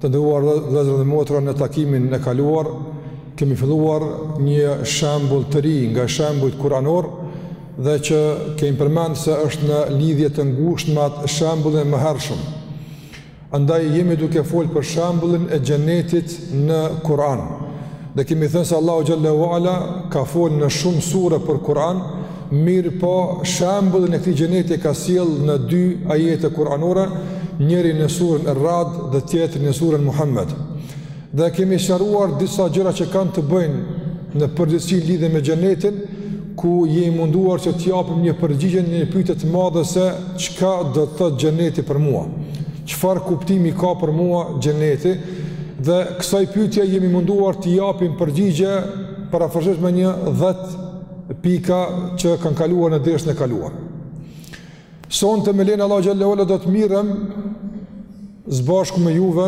Të nderuar vëllezër dhe motra në takimin e kaluar kemi filluar një shembull të ri nga shembujt kuranor dhe që kemi përmend se është në lidhje të ngushtë me atë shembullin e mëhershëm. Andaj jemi duke folë për shembullin e xhenetit në Kur'an. Dhe kemi thënë se Allahu xhallahu ala ka fol në shumë sure për Kur'an, mirëpo shembullin e këtij xheneti e ka sjell në dy ajete kuranore, njëri në surën Ar-Ra'd dhe tjetri në surën Muhammed. Dhe kemi sqaruar disa gjëra që kanë të bëjnë në përgjithësi në lidhje me xhenetin, ku jemi munduar që të japim një përgjigje në një pyetje të madhe se çka do të thotë xheneti për mua. Çfarë kuptimi ka për mua xheneti? Dhe kësaj pyetje jemi munduar t'i japim përgjigje përafërsisht me një 10 pika që kanë kaluar në dersën e kaluar. Sonte me lejen e Allahut xhallahu ala do të merremi së bashku me juve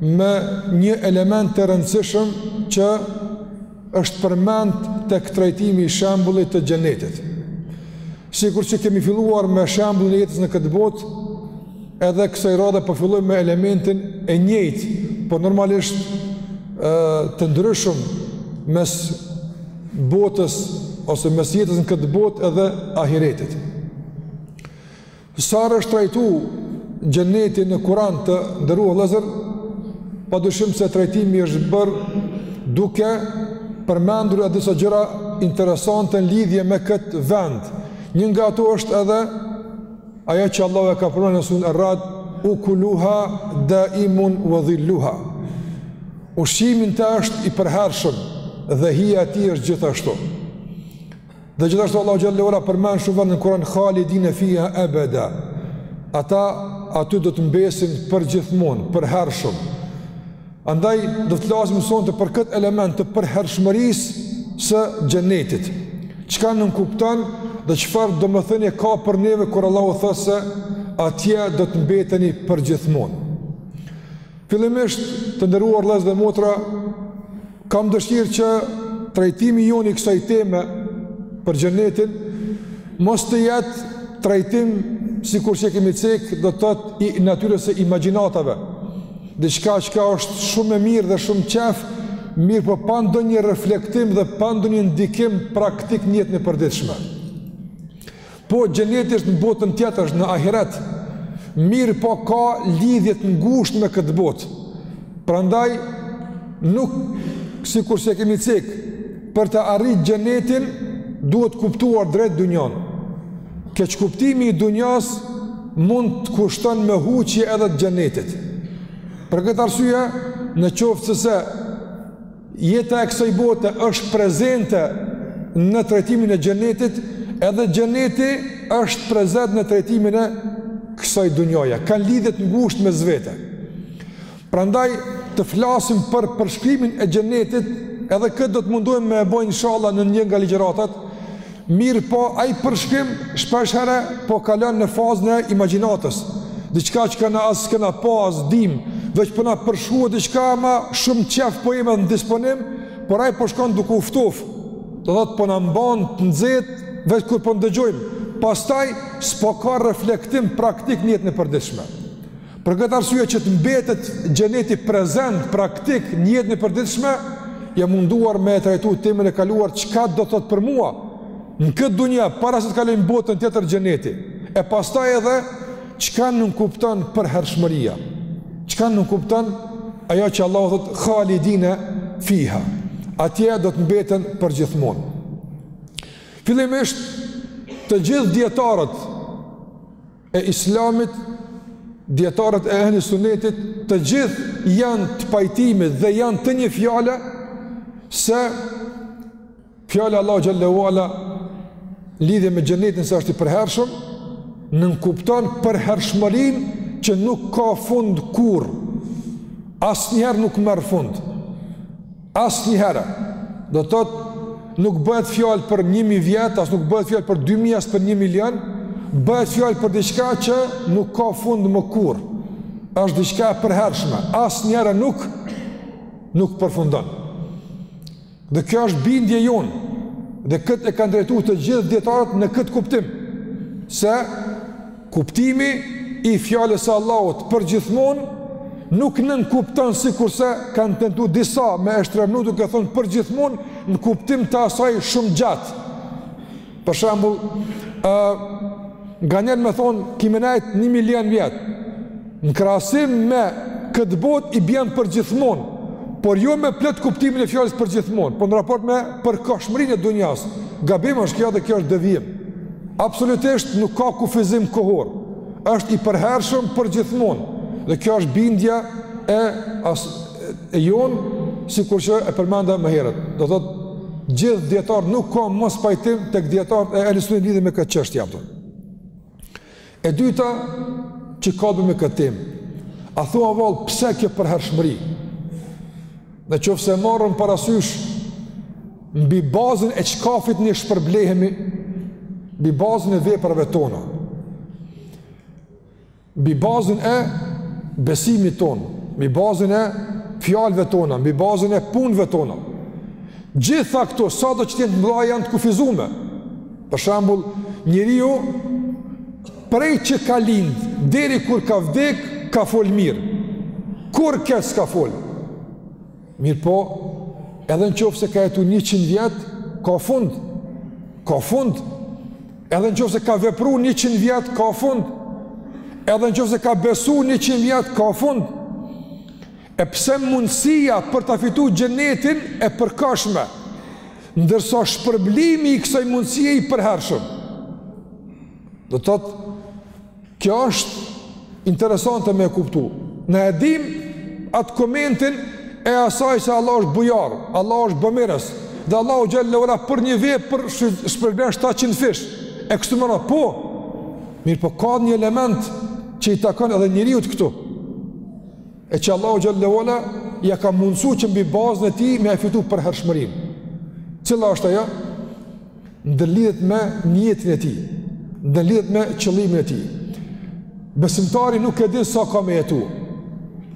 me një element të rëndësishëm që është përmend tek trajtimi i shembullit të xhenetit. Sikur që kemi filluar me shembullin e jetës në këtë botë, edhe kësaj radhe po fillojmë me elementin e njëjtë, por normalisht të ndryshëm mes botës ose mes jetës në këtë botë edhe ahiretit. Sa herë është trajtu xheneti në Kur'an të nderuar vëllezër, pa dyshim se trajtimi është bërë duke përmendur edhe disa gjëra interesante në lidhje me këtë vend. Një nga ato është edhe ajo që Allahu e ka përmend në surën Ar-Ra'd, ukuluha daimun ve dhil-luha. Ushqimi në të është i përhershëm dhe hija e tij është gjithashtu. Dhe gjithashtu Allahu xhallahu ala përmend në shumë vende në Kur'an Halidine fiha ebeda. Ata aty do të mbesin përgjithmonë, përhershëm. Andaj do të flasim sonte për këtë element të përhershmërisë së xhenetit. Çka nënkupton dhe çfarë domethënie ka për neve kur Allahu thotë se atje do të mbeteni përgjithmonë. Fillimisht të nderuar vëllezër dhe motra, Kam dëshirë që trajtimi jonë i kësaj teme për xhenetin, mos të jetë trajtim sikur që kemi cek do të thotë i natyrës së imagjinatave, diçka çka është shumë e mirë dhe shumë qejf, mirëpo pa ndonjë reflektim dhe pa ndonjë ndikim praktik në jetën e përditshme. Po xheneti është në botën tjetër, është në ahiret. Mirëpo ka lidhje të ngushtë me këtë botë. Prandaj nuk sikurse kemi cek për ta arrit xhenetin duhet kuptuar drejt dunjon. Keqkuptimi i dunjas mund të kushton me huqje edhe të xhenetit. Për këtë arsye, në qoftë se Jeta e kësaj bote është prezente në trajtimin e xhenetit, edhe xheneti është prezent në trajtimin e kësaj dunjaje. Kanë lidhje të ngushtë mes vete. Prandaj të flasim për përshkrimin e xhenetit, edhe këtë do të mundohem me e bëj inshallah në një nga ligjëratat Mirëpo ai përshkrim shpeshherë po kalon në fazën e imagjinatës, diçka që as s'kena pa as dimë, veç po na përshkruhet diçka më shumë qejf po jemi në disponim, por ai po shkon duke u ftof. Domethënë po na mban të nxehtë veç kur po ndëgjojmë. Pastaj s'po ka reflektim praktik në jetën e përditshme. Për këtë arsye që të mbetet xheneti prezent praktik në jetën e përditshme, jam munduar me e trajtu temën e kaluar çka do të thotë për mua në këtë dunja para se të kalojmë në botën tjetër xheneti. E pastaj edhe çka nënkupton përhershmëria. Çka nënkupton ajo që Allahu thotë khalidine fiha. Atje do të mbeten përgjithmonë. Fillimisht të gjithë dijetarët e islamit dijetarët e ehli sunetit të gjithë janë të pajtimit dhe janë të një fjale se fjala e Allahut xhel-le ve ala lidhje me xhenetin se është i përhershëm nënkupton përhershmërinë që nuk ka fund kurrë asnjëherë nuk merr fund Asnjëherë, do të thotë, nuk bëhet fjalë për 1000 vjet, as nuk bëhet fjalë për 2000 as për 1 milion, bëhet fjalë për diçka që nuk ka fund më kurrë. Është diçka e përhershme, asnjëherë nuk nuk përfundon. Dhe kjo është bindja jonë. Dhe këtë e kanë trajtu të gjithë dijetarët në këtë kuptim se Kuptimi i fjalës së Allahut përgjithmonë nuk nënkupton sikurse kanë tentuar disa me e shtremnu duke thënë përgjithmonë në kuptim të asaj shumë gjatë. Për shembull, ë nganjëherë me thonë ki me nejt 1 milion vjet. Në krahasim me këtë botë i bjen për gjithmonë, por jo me plot kuptimin e fjalës për gjithmonë, por në raport me përkohshmërinë e dunjas. Gabim është kjo dhe kjo është devijim. Absolutisht nuk ka kufizim kohor. Është i përhershëm për gjithmonë. Dhe kjo është bindja e jonë sikur që e përmenda më herët. Do thotë gjithë dijetarët nuk ka mospajtim tek dijetarët e Ehli Sunetit lidhur me këtë çështje apo. E dyta që ka bëmë këtë temë, a thua vallë pse kjo përhershmëri? Në qoftë se marrim parasysh, mbi bazën e çkafit ne shpërblehemi, mbi bazën e veprave tona, mbi bazën e besimit tonë, mbi bazën e fjalëve tona, mbi bazën e punëve tona. Gjitha këto, sado që të jenë të mëdha, janë të kufizume. Për shembull, njeriu prej që ka lind deri kur ka vdek ka fol mirë. Kurrë keq s'ka fol. Mirëpo, edhe në qoftë se ka jetu 100 vjet, ka fund. Ka fund. Edhe në qoftë se ka vepru 100 vjet, ka fund. Edhe në qoftë se ka besu 100 vjet, ka fund. E pse mundësia për ta fitu xhenetin e përkohshme, ndërsa shpërblimi i kësaj mundësie i përhershëm. Do thotë, kjo është interesante me e kuptu. Na e dimë atë komentin e asaj se Allah është bujar, Allah është bëmirës, dhe Allahu xhelle ue ala për një vepër shpërblen 700 fish, e kështu me radhë, po, mirëpo ka një element që i takon edhe njeriut këtu, e që Allahu xhelle ue ala ia ka mundësu që mbi bazën e tij me e fitu përhershmërinë. Cila është ajo? Ndërlidhet me nijetin e tij, ndërlidhet me qëllimin e tij. Besimtari nuk e din sa ka me jetu.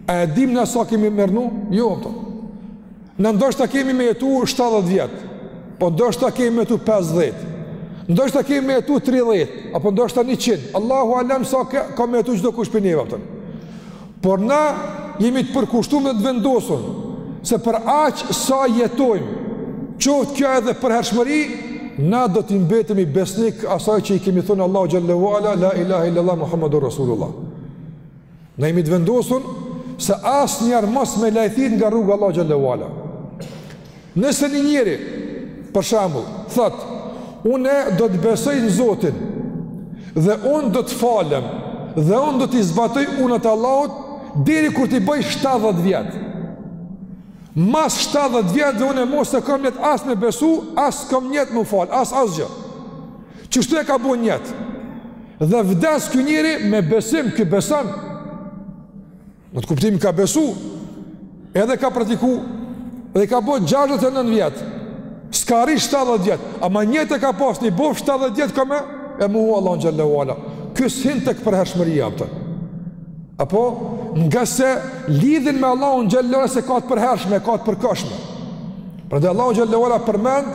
A e dimë na sa kemi me rrnu? Jo, apo. Na ndoshta kemi me jetu 70 vjet, po ndoshta kemi me jetu 50, ndoshta kemi me jetu 30, apo ndoshta 100. Allahu alem sa ka me jetu çdokush prej neve, apo. Por na jemi të përkushtum dhe të vendosun se për aq sa jetojmë, qoftë kjo edhe përhershmëri, na do t'i mbetemi besnikë asaj që i kemi thënë Allahut xhelle ue ala la ilaha illallah muhammedur rasulullah. Na jemi të vendosur se asnjëherë mos me lajthit nga rruga e Allahut xhelle ue ala. Nëse një njeri, për shembull, thotë, unë do të besoj në Zotin, dhe unë do të falem, dhe unë do t'i zbatoj urdhnat e Allahut, deri kur t'i boj 70 vjet. Mas 70 vjetëve unë mo s'e kam nijet as me besu, as kam nijet me u falë, as asgjë. Qështu e ka bo nijet. Dhe vdes ky njeri me besim, ky beson, Në atë kuptim ka besu, edhe ka praktiku, dhe i ka bo 69 vjet, s'ka arri 70 vjet, ama nijet e ka pas n'i boftë 70 vjet, ka me e mohu Allahun xhelle ue ala. Ky s'hin tek përhershmëria, për të. Apo, ngase lidhjen me Allahun xhelle ue ala s'e ka të përhershme, e ka të përkohshme. Prandaj Allahu xhelle ue ala përmend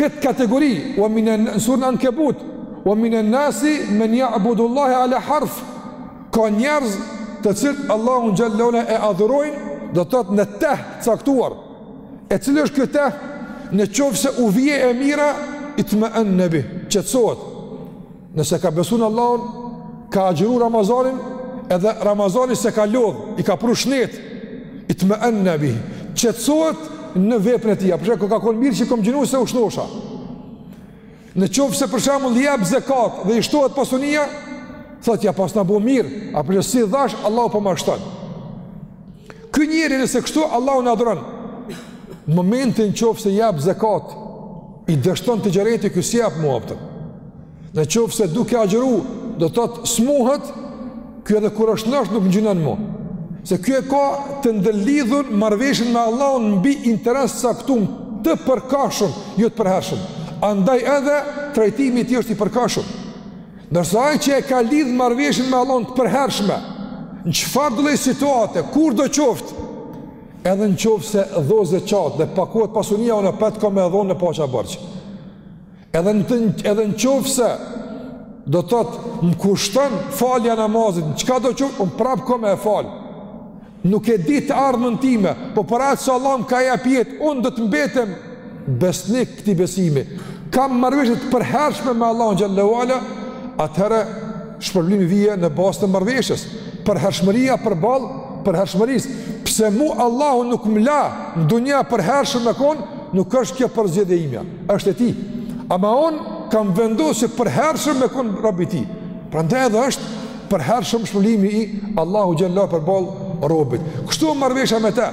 këtë kategori, ue min, në suren Ankebut, ue minen-nasi men ja'budullahe ala harf, Ka njerëz të cilët Allahun xhelle ue ala e adhurojnë, do të thotë në teh të caktuar. E cili është ky teh? Në qoftë se u vije e mira, itme'enne bihi, qetësohet. Nëse ka besu në Allahun, ka agjëru Ramazanin, edhe Ramazani s'e ka lodh, i ka pru shnet. Itme'enne bihi, qetësohet në veprën e tij. Po e sheh, ka kon mirë që kom gjinu se u shnosha. Në qoftë se për shembull jep zekat dhe i shtohet pasunia, thotë ja paskna bo mirë, a po e sheh, si dhash Allahu po ma shton. Ky njeri nëse kështu Allahun e adhuron, në momentin në qoftë se jep zekat, i dështon tixhareti, ky s'jep mo apet. Në qoftë se duke agjëru, do të thotë smuhet Ky edhe kur është shnosh nuk gjinon më. Se ky e ka të ndërlidhur marrëveshjen me Allahun mbi interes të caktuar të përkohshëm, jo të përhershëm. Andaj edhe trajtimi i tij është i përkohshëm. Ndërsa ai që e ka lidh marrëveshjen me Allahun të përhershme, në çfarëdo lloj situate, kurdo qoftë, edhe në qoftë se dho zeqat dhe pakohet pasunia unë apet kam me dhonë në paça borxh. Edhe në të edhe në qoftë se do të thotë më kushton falja namazit, çkado qoftë, un prap kam me e fal. Nuk e di të ardhmën time, po për aq sa Allahu më ka jap jetë, un do të mbetem besnik këtij besimi. Kam marrëveshje të përhershme me Allahun xhelle ue ala, atëherë shpërblimi vije në bazë të marrëveshjes. Përhershmëria përball përhershmërisë. Pse mu Allahu nuk më la në dunja përhershëm me kon, nuk është kjo përzgjedhja ime. është e tij. Ama unë kam vendosë që përhershëm me kon robi i tij. Prandaj edhe është përhershëm shpërblimi i Allahut xhelle përballë robit. Kështu marrëveshja me te.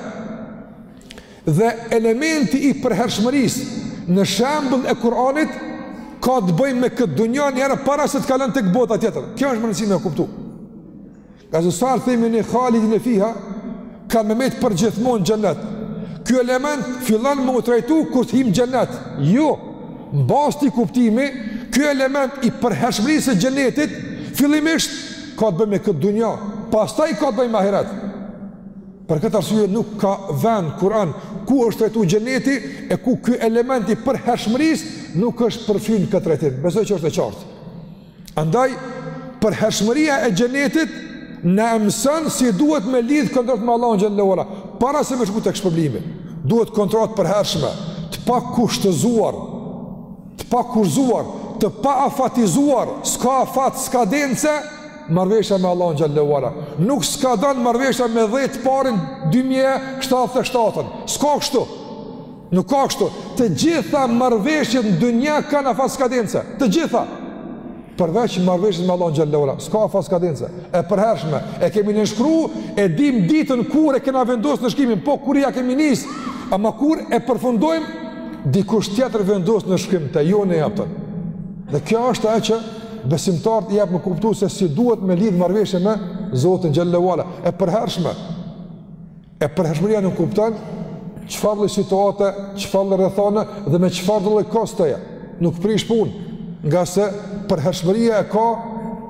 Dhe elementi i përhershmërisë në shembullin e Kur'anit ka të bëjmë me këtë dunja njëherë para se të kalojmë tek bota tjetër. Kjo është me rëndësi me kuptu. Ngase sa të themi ne halidine fiha, kanë me metë përgjithmonë n'xhennet. Ky element fillon me u trajtu kur të himë n'xhennet. Jo, në bazë të këtij kuptimi, ky element i përhershmërisë e xhennetit, fillimisht ka të bëjë me këtë dunja, pastaj ka të bëjë me ahiret. Për këtë arsye nuk ka vend në Kur'an ku është trajtu xhenneti e ku ky element i përhershmërisë nuk është përfshi në këtë trajtim. Besoj që është e qartë. Andaj, përhershmëria e xhenetit na mëson si duhet me lidhë kontratë me Allahun xhelle ue ala, para se me shku tek shpërblimi, duhet kontratë të përhershme, të pakushtëzuar, të pakufizuar, të paafatizuar, s'ka afat skadence marrëveshja me Allahun xhelle ue ala. Nuk skadon marrëveshja me dhjetë të parin 2077-ën, s'ka kështu. Nuk ka kështu, të gjitha marrëveshjet në dynja kanë afat skadence, të gjitha. Përveç marrëveshjes me Allahun xhelle ue ala, s'ka afat skadence, e përhershme, e kemi nënshkru, e dim ditën kur e kena vendos nënshkrimin, po kur ia kemi nis, ama kur e përfundojmë, dikush tjetër vendos nënshkrim, të jo në japëtën. Dhe kjo është ajo që besimtarit i jap me kuptu se si duhet me lidhë marrëveshje me Zotin xhelle ue ala, e përhershme, E përhershmëria nënkupton çfarë lloj situate, çfarë lloj rrethane dhe me çfarëdo lloj kostoje. Nuk prish punë, ngase përhershmëria e ka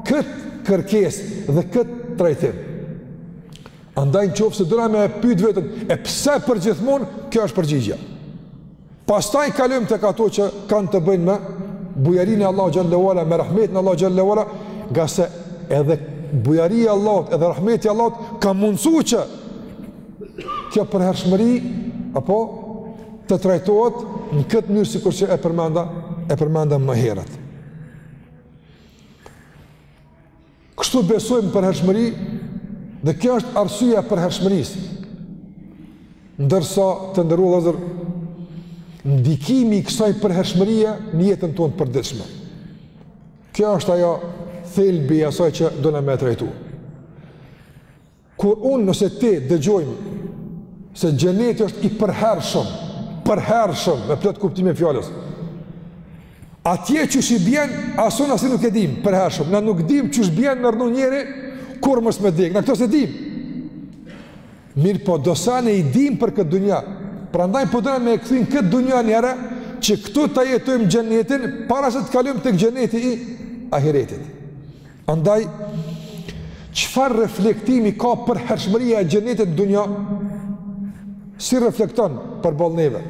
kët kërkesë dhe kët trajtim. Andaj në qoftë se dona me e pytë veten, e pse përgjithmonë, kjo është përgjigja. Pastaj kalojmë tek ato që kanë të bëjnë me bujarinë e Allahut xhelle ue ala, me rahmetin e Allahut xhelle ue ala, ngase edhe bujaria e Allahut, edhe rahmeti i Allahut ka mundësu që kjo përhershmëri apo të trajtohet në këtë mënyrë sikur që e përmenda, e përmenda më herët. Kështu besojmë përhershmëri dhe kjo është arsyeja e përhershmërisë. Ndërsa të nderuar vëllezër, ndikimi i kësaj përhershmërie në jetën tonë të përditshme. Kjo është ajo thelbi i asaj që dona me trajtu. Kur unë ose ti dëgjojmë se xheneti është i përhershëm, përhershëm, me plot kuptimin e fjalës, atje qysh i bjen, as un as ti nuk e dim, përhershëm, na nuk dim qysh i bjen me rrnu njeri, kurrë mos me dek, na këto s'i dim. Mirëpo, do sene i dim për këtë dunja, prandaj po dojmë me e kthy në këtë dunja njëherë, që këtu ta jetojmë xhenetin, para se të kalojmë te xheneti i ahiretit. Andaj, çfarë reflektimi ka përhershmëria e xhenetit në dunja, si reflekton përballë neve?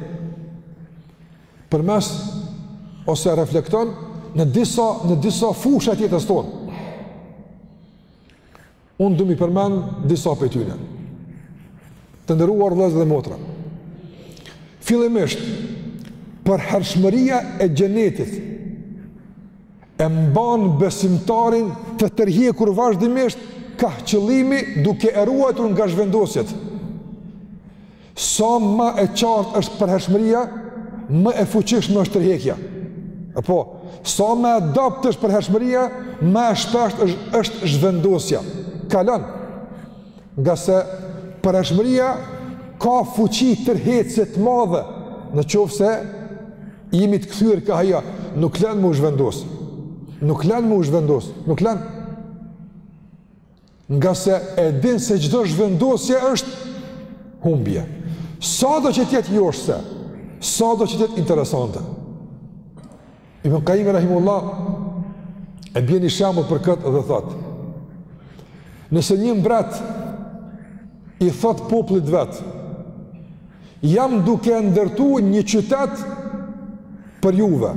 Përmes, ose reflekton në disa, në disa fusha të jetës tonë. Unë du m'i përmend disa prej tyne. Të nderuar vëllezër dhe motra. Fillimisht, përhershmëria e xhenetit, e mban besimtarin të tërhjekur vazhdimisht kah qëllimi duke e ruajtur nga zhvendosjet. Sa ma e qartë është përhershmëria, më e fuqishme është tërhjekja. Apo sa ma e dobët është përhershmëria, ma e shpeshtë është zhvendosja. Kalon Ngase përhershmëria ka fuqi tërheqëse të madhe në qoftë se jemi të kthyer kah ajo, nuk len me u zhvendos, nuk len me u zhvendos, nuk len. Ngase e din se çdo zhvendosje është humbje. Sado që të jetë joshëse, sado që të jetë interesante. Ibn Kajimi rahimehullah e bjen një shembull për këtë dhe thotë nëse një mbret i thotë popullit të vet jam duke ndërtu një qytet për juve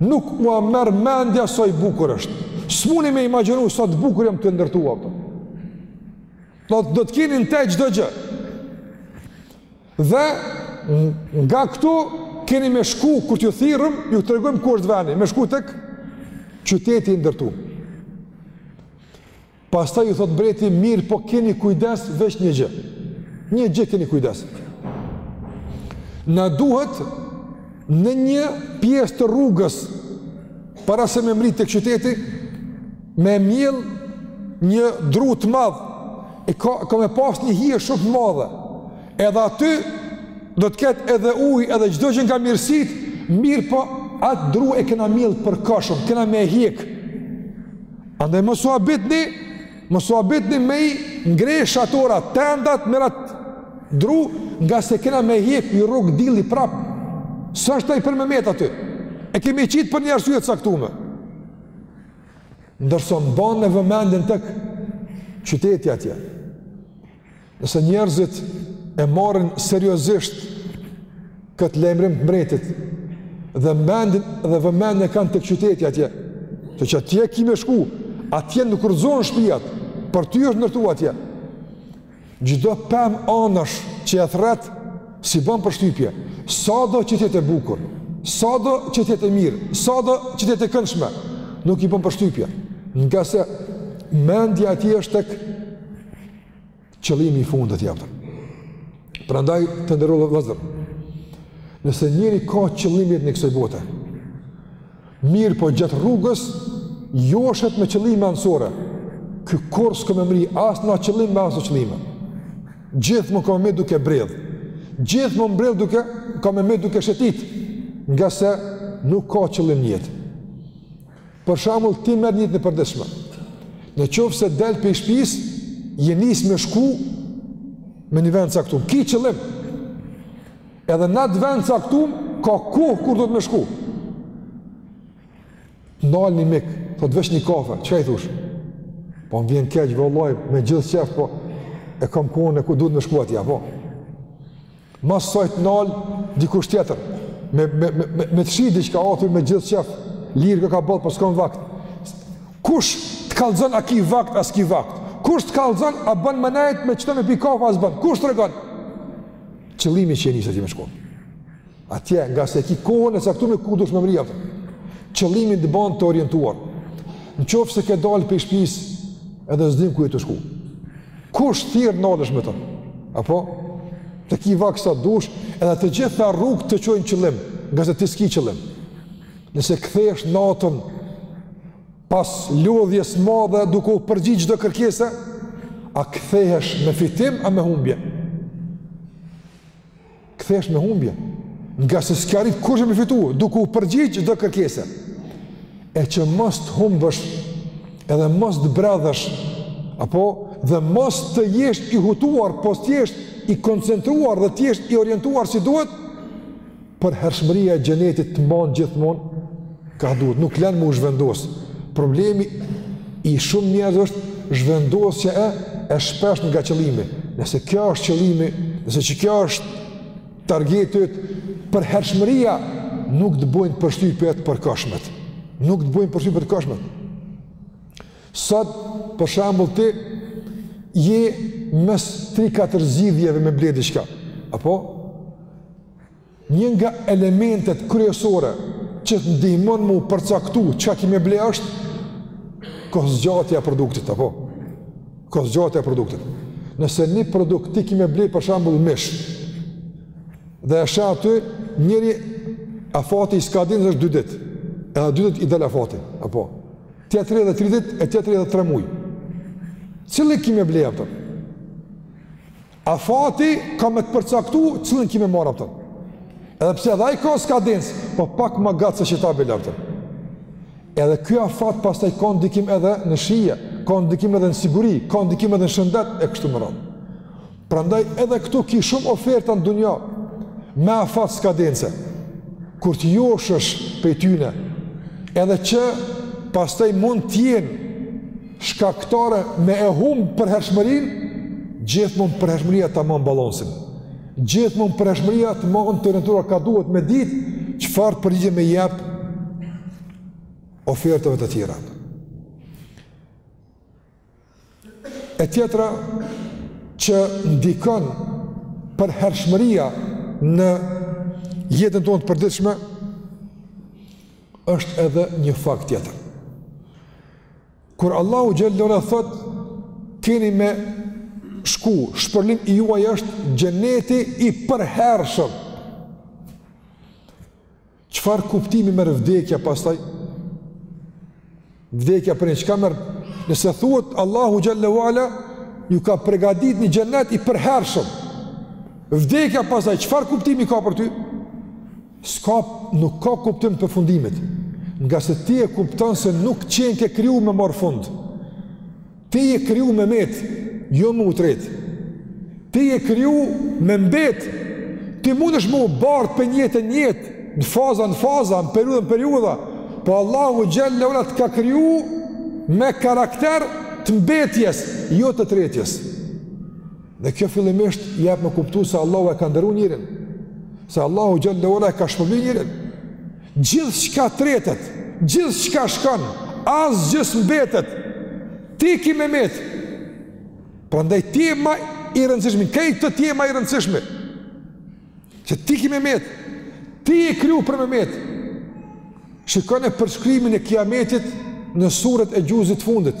nuk ua merr mendja sa i bukur është s'muni me imagjinu sa të bukur jam tu e ndërtu ato do të keni në te çdo gjë Dhe nga këtu keni me shku kur t'ju thirrëm, ju tregojmë ku është vendi, me shku tek qyteti i ndërtu. Pastaj ju thotë mbreti, mirëpo keni kujdes veç një gjë. Një gjë keni kujdes. Na duhet Në një pjesë të rrugës, para se me mrri tek qyteti, me mjell një dru të madh, e ka, ka me pas një hije shumë të madhe, edhe aty do të ketë edhe ujë, edhe çdo gjë nga mirësitë, mirëpo atë dru e kena mjell përkohshëm, kena me e hjek. Andaj mos u habitni, Mos u habitni me i ngre shatorra, tendat nër at dru, ngase kena me hjek, ju rrok dielli prapë. S'është ai për me met aty. E kemi qitë për një arsye të caktume. Ndërsa mbane vëmendjen tek qyteti atje. Nëse njerëzit e marrin seriozisht këtë lajmërim të mbretit dhe mendin dhe vëmendjen e kanë tek qyteti atje, të që atje ki me shku, atje nuk rrëzohen shpijat, për ty është nërtu atje. Çdo pemë anash që e thret, s'i bën përshtypje, sado që të jetë e bukur, sado që të jetë e mirë, sado që të jetë e këndshme, nuk i bën përshtypje, ngase mendja e tij është tek qëllimi i fundit i aftë. Prandaj të nderuar vëllezër. Nëse njeri ka qëllim jetën e kësaj bote, mirëpo gjatë rrugës, joshet me qëllime anësore, ky kurrë s'ka me mrri, as në qëllim me aso qëllime. Gjithmonë ka me met duke bredhë, gjithmonë bredhë duke, ka me met duke shëtit, ngase nuk ka qëllim në jetë. Për shembull, ti merre në jetën e përditshme. Në qoftë se del prej shpisë, je nis me shku në një vend t'caktum. Ki qëllim. Edhe në atë vend t'caktum ka kohë kur duhet me shku. T'nal një mik, thotë veç një kafe, çka i thush? Po më vjen keq vëlla, me gjithë qejf, po e kam kohën e ku duhet me shku atje, po. Mas saj të nal dikush tjetër. Me me me me, me të shit diçka aty me gjithë qejf. Lirë koka boll po s'kam vakt. Kush të kallzon a ki vakt a s'ki vakt. Kush të kallzon a bën me nejt me qito me pi kafe a s'bën. Kush tregon? Qëllimi që je nis ti me shku. Atje ngase ki kohën e caktume kur duhet me mrri atje. Qëllimi të bën të orientuar. Në qoftë se ke dalë prej shpisë edhe s'din ku je tu shku. Kush t'thirr nalesh me to? Apo ti ki vakt sa dush, edhe të gjitha rrugët të çojnë n'qëllim, ngase ti s'ki qëllim. Nëse kthehesh natën pas lodhjes madhe duke u përgjigj çdo kërkese, a kthehesh me fitim a me humbje? Kthehesh me humbje, ngase s'ka arrit kush me fitu, duke u përgjigj çdo kërkese. E që mos të humbësh, edhe mos të bredhësh, apo dhe mos të jesh i hutuar, po të jesh i koncentruar dhe të jesh i orientuar si duhet, përhershmëria e xhenetit të mban gjithmonë Kah duhet, nuk len me u zhvendos. Problemi i shumë njerëz është zhvendosja e, e shpesht nga qëllimi. Nëse kjo është qëllimi, nëse qikjo është targeti yt, përhershmëria nuk të bojnë përshtypje t'përkohshmet. Nuk të bojnë përshtypje t'përkohshmet. Sot, për shembull ti, je mes 3-4 zgjidhjeve me ble diçka. Apo? Një nga elementet kryesore që të ndihmon me u përcaktu çka ke me ble është kohëzgjatja e produktit, apo? Kohëzgjatja e produktit. Nëse një produkt ti ke me ble për shembull mish, dhe e shë aty njëri afati i skadimit është 2 ditë, edhe 2 ditë i del afati, apo? Tjetri edhe 3 ditë, e tjetri edhe 3 muj. Cilin ke me ble atë? Afati ka me të përcaktu cilën ki me marrë, apo?. Edhe pse edhe ai ka skadencë, po pak ma gjatë se që ta blejë, apo?. Edhe ky afat pastaj ka ndikim edhe në shije, ka ndikim edhe në siguri, ka ndikim edhe në shëndet, e kështu me radhë. Prandaj edhe këtu ki shumë oferta në dynja, me afat skadence. Kur të joshësh prej tyne, edhe që pastaj mund të jenë shkaktare me e humb përhershmërinë, gjithmonë përhershmëria ta mban balancin. Gjithmonë përhershmëria të mban të orientuar ka duhet me ditë çfarë përgjigje me jap ofertave të tjera. E tjetra që ndikon përhershmëria në jetën tonë të përditshme është edhe një fakt tjetër. Kur Allahu xhele ue ala thotë, keni me shku, shpërblimi juaj është xheneti i përhershëm. Çfarë kuptimi merr vdekja pastaj? Vdekja prej çka merr? Nëse thuhet Allahu xhele ue ala ju ka përgatitur një, xheneti i përhershëm. Vdekja pastaj çfarë kuptimi ka për ty? S'ka, nuk ka kuptim përfundimi. Ngase ti e kupton se nuk qenke kriju me marrë fund. Ti je kriju me met, jo me u tret. Ti je kriju me mbet. Ti mundesh m'u bart prej jete n'jetë, në faza në faza, në periudha në periudha, po Allahu xhele ue ala të ka kriju me karakter të mbetjes, jo të tretjes. Dhe kjo fillimisht jep me kuptu se Allahu e ka nderu njerin, se Allahu xhele ue ala e ka shpërbly njerin. Gjithçka tretet, gjithçka shkon, asgjë s'mbetet. Ti ki me met. Prandaj ti je ma i rëndësishmi, krejt ti je ma i rëndësishmi. Që ti ki me met. Ti je kriju për me met. Shikone përshkrimin e kiametit në suret e xhuzit të fundit.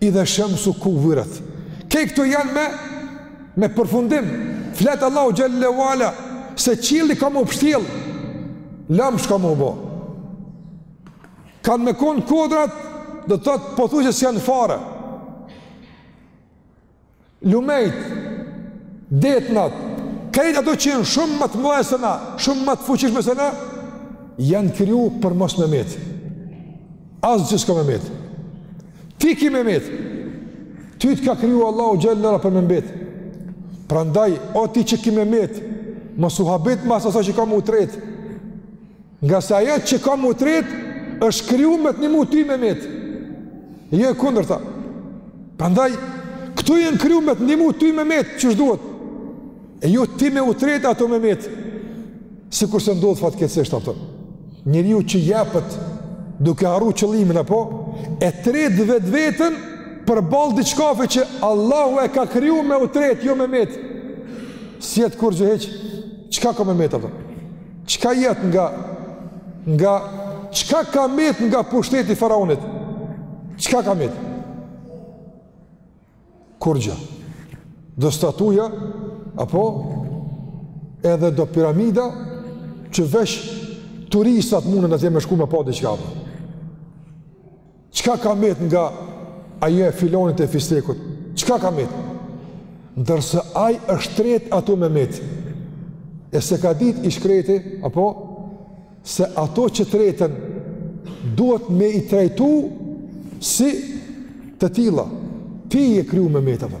Idhe shemsu kuviret. Krejt këto janë me, me përfundim. Flet Allahu xhele ue ala se qielli ka m'u pështjell, lamsh ka m'u bo. Kanë me konë kodrat, do të thotë pothuajse s'janë fare. Lumejt, detnat, krejt ato që janë shumë ma të mëdha se na, shumë ma të fuqishme se na, janë kriju për mos me met. Asgjë s'ka me met. Ti ki me met. Ty t'ka kriju Allahu xhele ue ala për me mbet. Prandaj, o ti që ki me met, mos u habit mas aso që ka me u tretë, Ngase ajo që ka me u tret, është kriju me të ndihmu ty me met. E jo e kundërta. Prandaj, këto janë kriju me të ndihmu ty me met, qysh duhet. E jo ti me u tret ato me met. Sikurse ndodh fatkeqësisht, a kupton. Njeriu që jepet, duke harru qëllimin, apo, e tret vetveten, përballë diçkafe që Allahu e ka kriju me u tret, jo me met. S'jet kurgjë hiç, çka ka me met, a kupton? Çka jet nga nga çka ka met nga pushteti i faraonit? Çka ka met? Kurgjo. Do statuja apo edhe do piramida që veç turistat munden atje me shku me pa diçka. Çka ka met nga ajo e filonit e fistekut? Çka ka met? Ndërsa ai është tret ato me met. E s'e ka dit i shkreti, apo, se ato që treten duhet me i trajtu si të tilla. Ti je kriju me met, apo.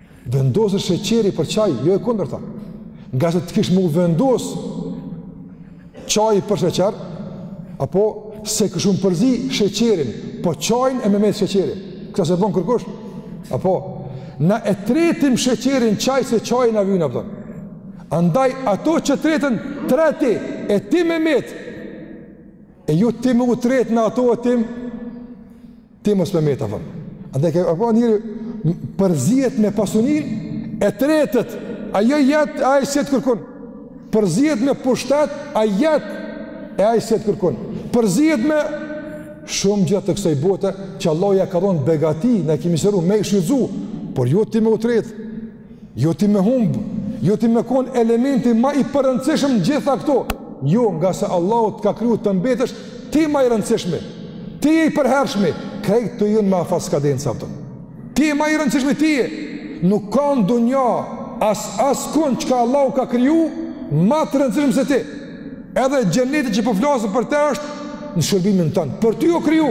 Vendoset sheqeri për çaj, jo e kundërta. Ngase të kish me u vendos çaj për sheqer, apo s'e kishim përzi sheqerin, po çajin e me met sheqeri. Këta s'e bon kërkush, apo na e tretim sheqerin n'çaj se çaji na vyn, a kupton. Andaj ato që treten, treti, e ti me met, e jo ti me u tret në ato e tim, ti mos me met, apo. Andaj ka, apo, njeri përzihet me pasuninë e tretet, ajo jet, ai s'jet kërkun, përzihet me pushtet, ai jet e ai s'jet kërkun, përzihet me shumë gjana të kësaj bote, që Allahu ia ka dhonë begati, ne kemi sëru, me i shfrytzu, por jo ti me u tretë, Jo ti me humb, jo ti me kon elementi ma i parëndësishëm në gjitha këto. Jo, ngase Allahu të ka kriju të mbetesh ti ma i rëndësishmi. Ti je i përhershmi, krejt këto janë me afat skadence ato. Ti je ma i rëndësishmi ti je. Nuk ka në dunja as askun çka Allahu ka kriju ma të rëndësishëm se ti. Edhe xheneti që po flasim për të është në shërbimin tënd. Për ty u kriju.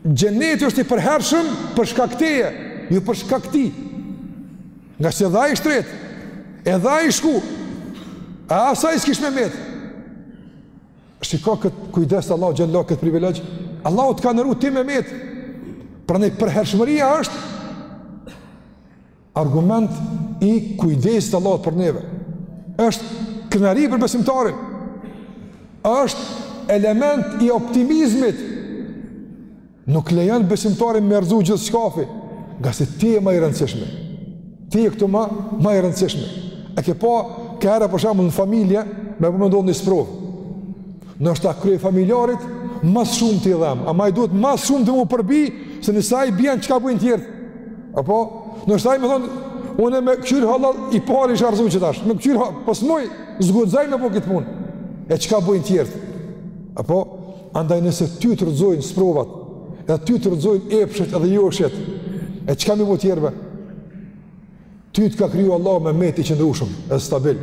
Xhenneti është i përhershëm për shkak teje, jo për shkak tij. Ngase edhe ai shtret, edhe ai shku, e as ai s'kish me met. Shiko këtë kujdes Allahu xhel-le, këtë privilegj, Allahu të ka nëru ti me met, prandaj përhershmëria është argument i kujdesit të Allahut për neve. Është krenari për besimtarin. Është element i optimizmit. Nuk len besimtarin me rrëzu gjithçkafi, ngase ti je ma i rëndësishmi. Ti je këtu ma ma i rëndësishmi. E ke pa kurrë për shembull në familje me po me ndodh një sprovë. Ndoshta kryefamiljarit ma së shumti i dhem, ama i duhet ma së shumti m'u përbi se nëse ai bjen çka bojnë tjerët. Apo, ndoshta ai me thonë, unë me kqyr halla i pari isha rrëzu qetash, me kqyr halla, po s'muj, s'guxoj me bo këtë punë. E çka bojnë tjerët? Apo, andaj nëse ty të rrëzojnë sprovat, edhe ty të rrëzojnë epshet edhe joshjet, e çka me i bo tjerëve? Ty të ka kriju Allahu me met i qëndrushëm edhe stabil.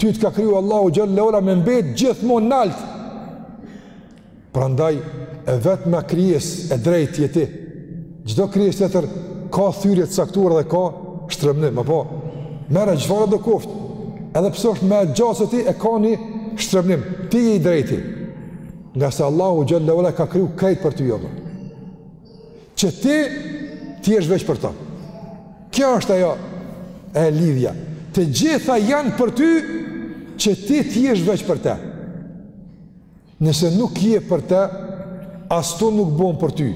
Ty të ka kriju Allahu xhel-le ue ala me mbet gjithmonë nalt. Prandaj, e vetmja krijesë e drejt je ti, çdo krijesë tjetër, ka thyrje të caktuar edhe ka shtremnim, apo, merre çfarëdo koftë, edhe pse është me gjasë ty, e ka një shtremnim, ti i drejti, ngase Allahu xhel-le ue ala ka kriju krejt për ty jodhë. që ti të jesh veç për to. Kjo është ajo e lidhja. Të gjitha janë për ty që ti të jesh veç për te. Nëse nuk je për te, as to nuk bohen për ty.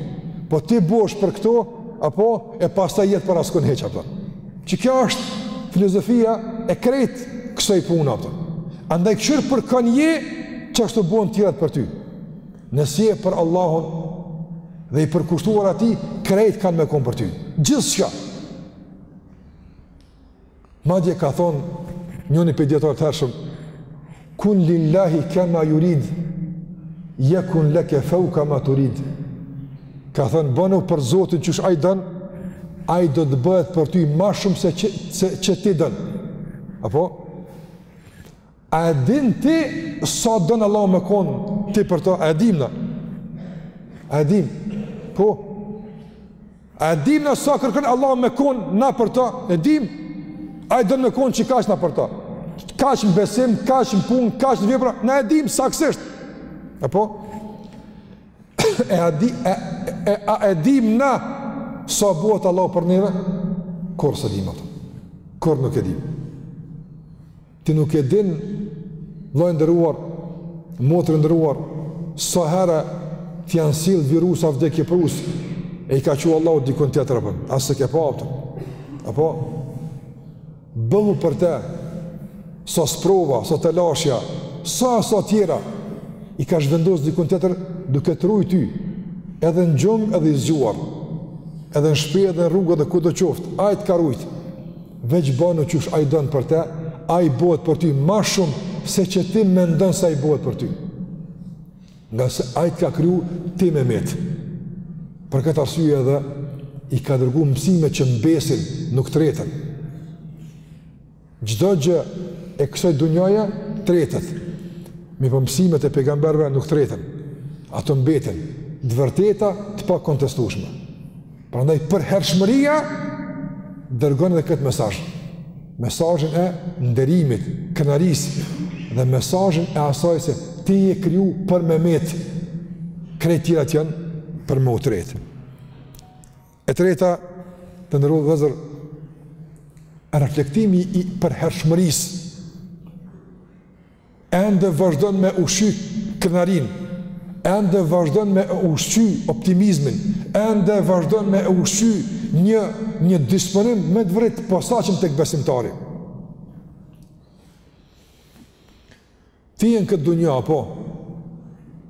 Po ti bohesh për këto, apo e pastaj jeta përaskon heqa apo. Qe kjo është filozofia e krejt kësoj pune apo. Andaj këqyr për kanë je, qashtu bohen tjerat për ty. Nëse je për Allahun dhe i përkushtuar atij, krejt kanë me konë për ty. Gjithçka. Madje ka thonë njëni prej dijetarëve të hershëm, kun lillahi kema jurid, jekun leke feuka ma turid. Ka thonë, bënu për Zotin qysh ai don, ai do të bëhet për ty ma shumë se që, se, që ti don. Apo? A e din ti sa don Allahu me kon ti për to? A e dim na? A e dim? Po. A e dim na sa kërkon Allahu me kon na për to? E dim. Ai don me kon qikaq na për to. Kaq në besim, kaq në punë, kaç në vepra, na e dim saksisht. Apo? E a di e, e, a e dim na sa bëhet Allahu për neve? Kurrë s'e dim ato? Kurrë nuk e dim? Ti nuk e din, vllo i nderuar, motër e nderuar, sa herë të janë sjellë virusa vdekjeprurës, e i ka çu Allahu dikun tjetër, as s'e ke pa. Apo, bën Allahu për ty, sa sprova, sa telashe, sa sa tjera, i ka shvendosë dikun tjetër, duke të rujt ty, edhe në gjumë edhe i zgjuar, edhe në shpje edhe në rrugë edhe kudo qoftë, ai të ka rujtë, Veç bon qysh ai don për ty, ai bohet për ty ma shum se që ti mendon se ai bohet për ty. Nga se ai të ka kriju ty me met. Për këtë arsye edhe i ka dërgu mësime që mbesin nuk treten. Çdo gjë e kësoj dunjaja tretet. Mirëpo mësimet e pejgamberve nuk treten. Ato mbetin, të vërteta të pakontestueshme. Prandaj përhershmëria dërgon edhe këtë mesazh. Mesazhin e nderimit, kënaqësisë dhe mesazhin e asaj se ti je kriju për me met. Krejt tjerat janë për me u tret. E treta, të nderuar vllezër, reflektimi i përhershmërisë Ende vazhdon me ushqy krenarinë, ende vazhdon me e ushqy optimizmin, ende vazhdon me e ushqy një disponim me të vërtetë të posaçëm tek besimtari. Ti je në këtë dunja, po,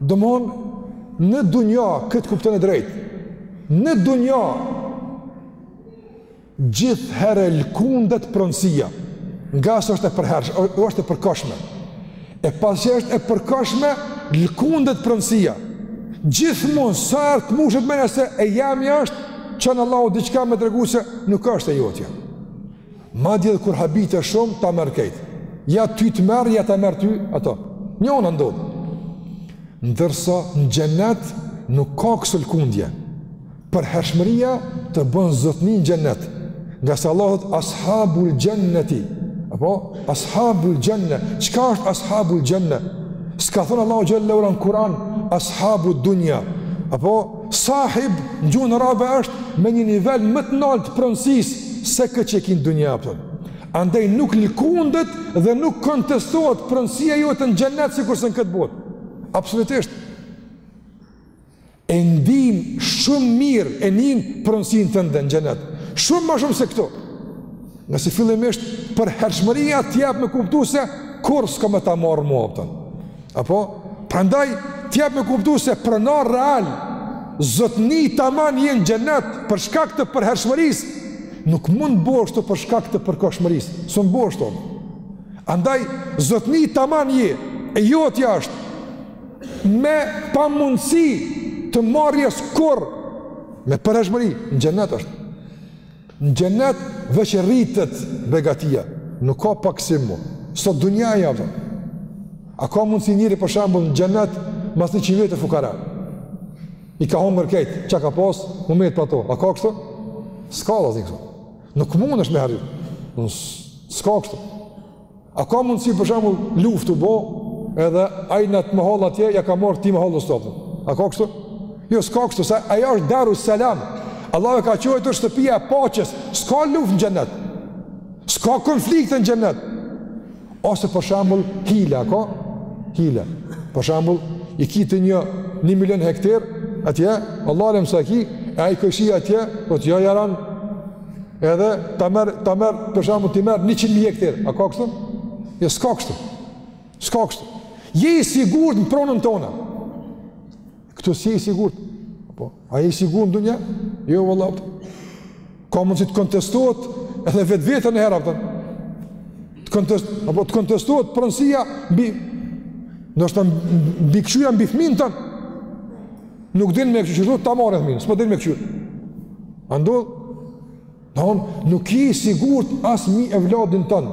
Domethon në dunja këtë kuptone drejt. Në dunja gjithherë lkundet pronësia. Ngase s'është e përhersh, është e përkohshme. E pasi që është e përkohshme, lkundet pronësia. Gjithmonë, sa herë të mushet menja se e jemja është, çon Allahu diçka me tregu se nuk është e jotja. Madje edhe kur habitesh shumë, ta merr krejt. Ja ty të merr, ja ta merr ty ato. Njona ndodh. Ndërsa në xhenet nuk ka kësi lkundje. Përhershmëria të bën zotni në xhenet. Ngase Allahu thot ashabul xheneti. Apo ashabul xhenne. Çka është ashabul xhenne? S'ka thënë Allahu xhelle ve ala në Kur'an ashabud dunja. Apo Sahib, në gjuhën arabe është me një nivel më të naltë pronësis se këtë që e ki n' dunja, po kupton. Andaj nuk lëkundet dhe nuk kontestohet pronësia jote në xhenet sikurse në këtë botë. Absolutisht. E ndin shumë mirë e nin pronësinë tënde në xhenet. Shumë ma shumë se këtu. Ngase fillimisht përhershmëria të jap me kuptu se kurrë s'ka me ta marrë mo, a kupton? Apo? Prandaj të jap me kuptu se pronar real, zotni taman je n'xhenet për shkak të përhershmërisë, nuk mund bohesh ktu për shkak të përkohshmërisë. S'mun bohesh ktu. Andaj, zotni taman je, e jotja është, me pamundësi të marrjes kurrë, me përhershmëri, në xhenet është. Në xhenet veç rritet begatia, nuk ka pakësim më. S'o dunja, a kupton. A ka mundësi njëri për shembull në xhenet mas 100 vjete fukara? I ka hongër krejt, çka ka pas, me met pa to. A ka kështu? S'ka asgjë kështu. Nuk mundesh me arrit. S'ka kështu. A ka mundësi për shembull luftë u bë, edhe ai n'atë mahallë atje ja ka marr ti mahallën, a kupton. A ka kështu? Jo, s'ka kështu, se ajo është daru selam. Allahu e ka quajtur shtëpia e paqes. S'ka luftë në xhenet. S'ka konflikte në xhenet. Ose për shembull hila, a ka hila? Për shembull, i ki ti një 1 milion hektar atje, Allahu alem sa ki, e ai kojshia atje, po ti jo jaran, Edhe ta merr, ta merr, për shembull t'i merr 100 mijë hektar. A ka kështu? Jo, s'ka kështu. S'ka kështu. Je i sigurt në pronën tane. Këtu s'je i sigurt? Po, a je i sigurt në dunja? Jo, vallah. Ka mundësi të kontestohet edhe vetveten nëherë, a kupton? Të kontest, apo të kontestohet pronësia mbi, ndoshta mbikëqyrja mbi fmin tan. Nuk din me këqyr, ta marrin fminë, s'po din me këqyrë. A ndodh? Ndodh, nuk je i sigurt as mbi evladin tan.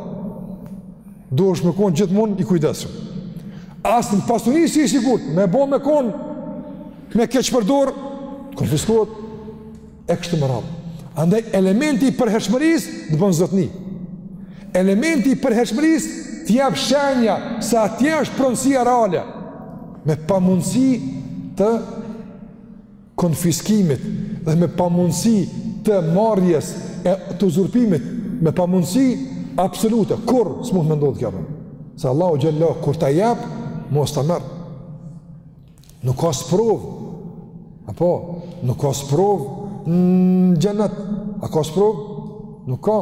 Duhesh me konë gjithmonë i kujdesshëm. As në pasuni s'je i sigurt, me bo me konë, me keqpërdorë, konfiskohet. e kështu me radhë. Andaj elementi i përhershmërisë të bën zotni. Elementi i përhershmërisë të jap shenja se atje është pronësia reale me pamundësi të konfiskimit dhe me pamundësi të marrjes e të uzurpimit me pamundësi absolute. Kurrë s'mund të ndodhë kjo. Se Allahu xhallahu kur ta jap, mo s'ta merr. Nuk ka sprov. Apo nuk ka sprov në xhenet. A ka sprov? Nuk ka.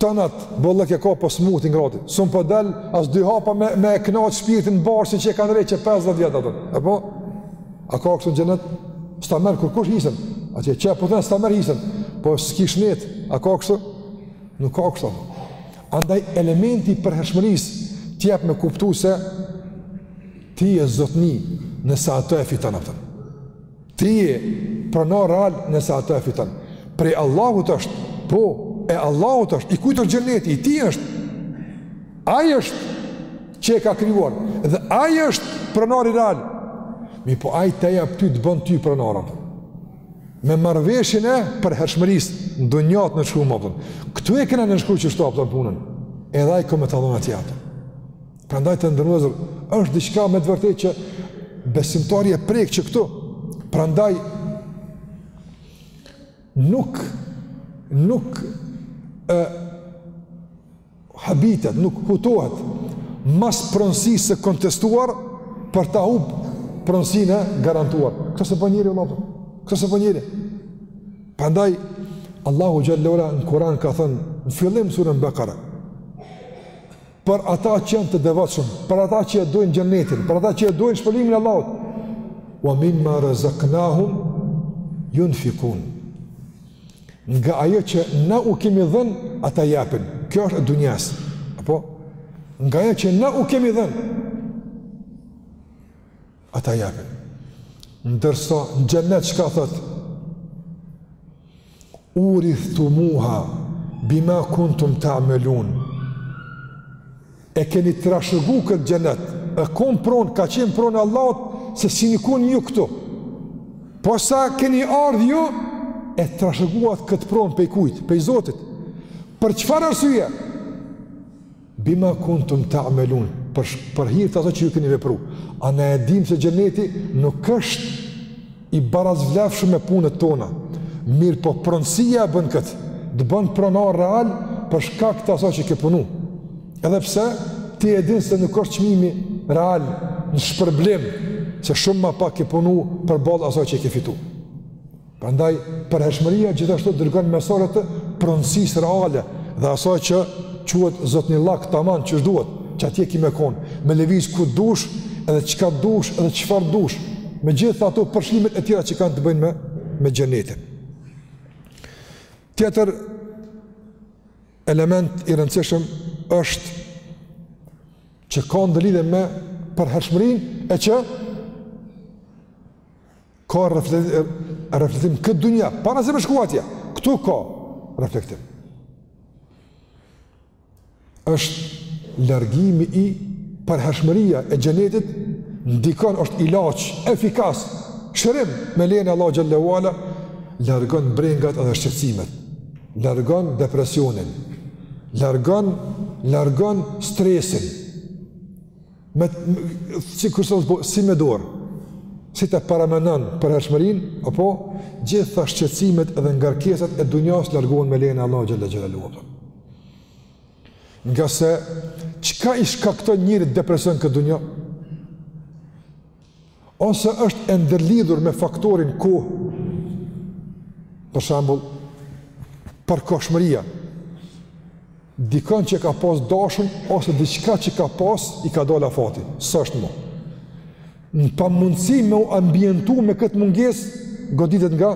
T'onat bollëk e ka po smut i ngrati. S'un po del as dy hapa me me kënaq shpirtin bahçen që e ka nreq qe 50 vjet atë. Apo a ka kështu n'xhenet? S'ta merr kurkush hisen. Atje që po thënë s'ta merr hisen. Po s'kish net, a ka kështu? Nuk ka kështu. Andaj elementi i përhershmërisë të jep me kuptu se Ti je zotni nëse atë e fiton atë. Ti je pronar real nëse atë e fiton. Prej Allahut është, po, e Allahut është, i kujt është xheneti, i tij është. Ai është që e ka krijuar, dhe ai është pronari real. Mirëpo ai ta jep ty, të bën ty pronar. Me marrëveshjen e përhershmërisë, në dunja të nënshkrume atë. Këtu e kena nënshkru që shtu apëtën punën, edhe ai ka me ta dhon atje atë. Prandaj të nderuar vëllezër, është diçka me të vërtetë që besimtari e prek që këtu. Prandaj, nuk, nuk e habitet, nuk hutohet mas pronësisë së kontestuar për ta hup pronësinë e garantuar. Këtë s'e bon njeri, vlla, këtë s'e bon njeri. Prandaj, Allahu xhele ue ala në Kuran ka thënë, në fillim surën Bekara, për ata që janë të devotshëm, për ata që e duajnë xhenetin, për ata që e duajnë shpërblimin e Allahut. Wa mimma razaqnahum yunfiqun. Nga ajo që na u kemi dhënë, ata japin. Kjo është e dunjas. Apo nga ajo që na u kemi dhënë. Ata japin. Ndërsa në xhenet çka thotë? Urithumuha bima kuntum ta'malun. E keni trashëgu këtë xhenet. E kom pronë, ka qenë pronë e Allahut se s'jeni kon ju këtu. Posa keni ardh ju e trashëguat këtë pronë pej kujt, pej Zotit. Për çfarë arsye? Bima kuntum ta'melun, për për hir të asaj që ju keni vepru. A ne e dimë se xheneti nuk është i barazvlefshëm me punët tona. Mirëpo pronësia e bën këtë, të bën pronar real për shkak të asaj që ke punu. Edhe pse ti e din se nuk është çmimi real në shpërblim se shumë më pak ke punu përballë asaj që ke fitu. Prandaj, përhershmëria gjithashtu dërgon mesazhe të pronësisë reale dhe asaj që quhet zotnillak tamam qysh duhet, që atje ki me kon, me lëviz ku dush, edhe çka dush, edhe çfarë dush, me gjithë ato përshkrimet e tjera që kanë të bëjnë me me xhenetin. Tjetër element i rëndësishëm është që ka ndërlidhje me përhershmërinë e që Ka reflektim, reflektim këtë dunja, para se me shku atje, këtu ka reflektim. është largimi i përhershmëria e xhenetit, ndikon është ilaç, efikas, shërim me lejen e Allahut xhele ue ala, largon brengat edhe shqetësimet, largon depresionin, largon, largon stresin, me si kështu po si me dorë si të paramenon përhershmërinë apo gjitha shqetësimet edhe ngarkesat e dunjas largohen me lejen e Allahut xhel-le xhelaluhu ngase çka i shkakton njeriut depresion n'këtë dunja Ose është e ndërlidhur me faktorin kohë, për shembull, përkohshmëria, dikon që e ka pas dashtë, ose diçka që ka pas, i ka dalë afati, s'është më. Në pamundësi me u ambientu me këtë mungesë, goditet nga,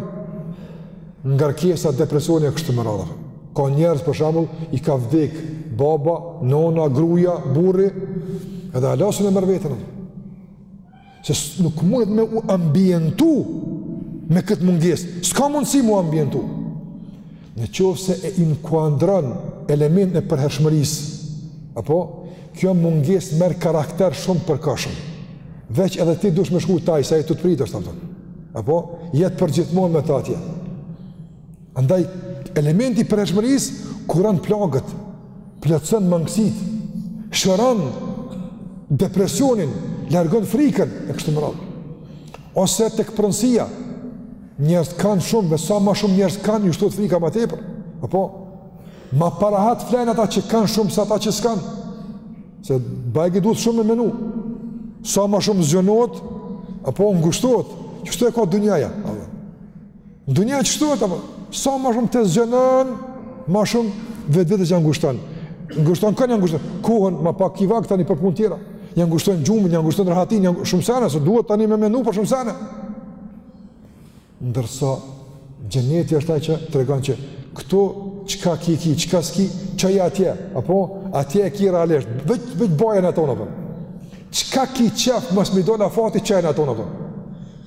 ngarkesa, depresioni e kështu me radhë. Ka njerëz, për shembull, i ka vdek baba, nona, gruja, burri, edhe hala s'un e merr veten, Se nuk mundet me u ambientu me këtë mungesë. S'ka mundësi m'u ambientu. Në qoftë se e inkuadron elementin e përhershmërisë, apo, kjo mungesë merr karakter shumë përkohshëm. Veç edhe ti duhesh me shku te ai, se ai tu t'pritë është, apo, jetë përgjithmonë me të atje. Andaj, elementi i përhershmërisë kuron plagët, plotëson mangësitë, shëron depresionin, largon frikën, e kështu me radhë. Ose tek pronësia, njerëz kanë shumë, dhe sa ma shumë njerëz kanë, ju shtohet frika ma tepër. Apo, ma parahat flenë ata që kanë shumë, se ata që s'kanë. Se bajagi duhet shumë me menu. Sa ma shumë zgjanohet, apo ngushtohet, qështu e ka dunjaja. Apo. Dunja qështu asht, apo, sa ma shumë ta zgjanon, ma shumë vetvetes ja ngushton. Ngushton kohën ja ngushton, kohën ma pak ki vakt tani për punë tjera. Ja ngushton gjumin, ja ngushton rahatin, ja shumë sene, se duhet tani me menu për shumë sene. Ndërsa, xheneti është ai që të tregon që këtu çka ki ki, çka s'ki, çoje atje, apo, atje e ki realisht, veç, veç baje n'a tonë, apo. Çka ki qef, mos me i dalë afati, çoje n'a tonë, apo.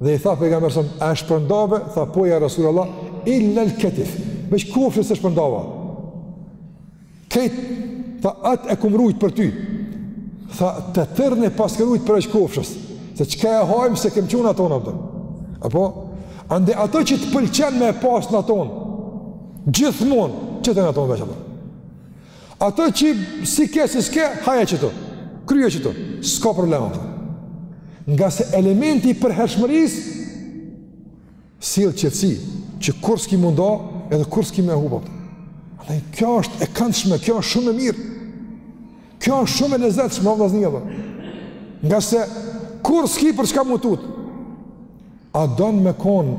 Dhe i tha pejgamberi sa, "A e shpërndave?" Tha, "Po ja Resulullah, illa al-katif." Veç kofshës s'e shpërndava. Këtë, tha, "At e kum rujt për ty." Tha, "Të tërën e paske rujt përveç kofshës, se çka e hajmë s'e kem çu n'a tonë atë." Apo, andaj ato që të pëlqen me pas n'a tonë, gjithmonë, qiti n'a tonë veç ato. Ato që s'i ke, si s'ke, haje qëtu, kryje qëtu, s'ka problem atë. Ngase elementi i përhershmërisë sjell qetësi, që kur s'ki m'u nda, edhe kur s'ki me hup. Dhe kjo është e këndshme, kjo është shumë e mirë. Kjo është shumë e lezetshme, vëllazni edhe. Ngase, kur s'ki për çka m'u tut, a don me konë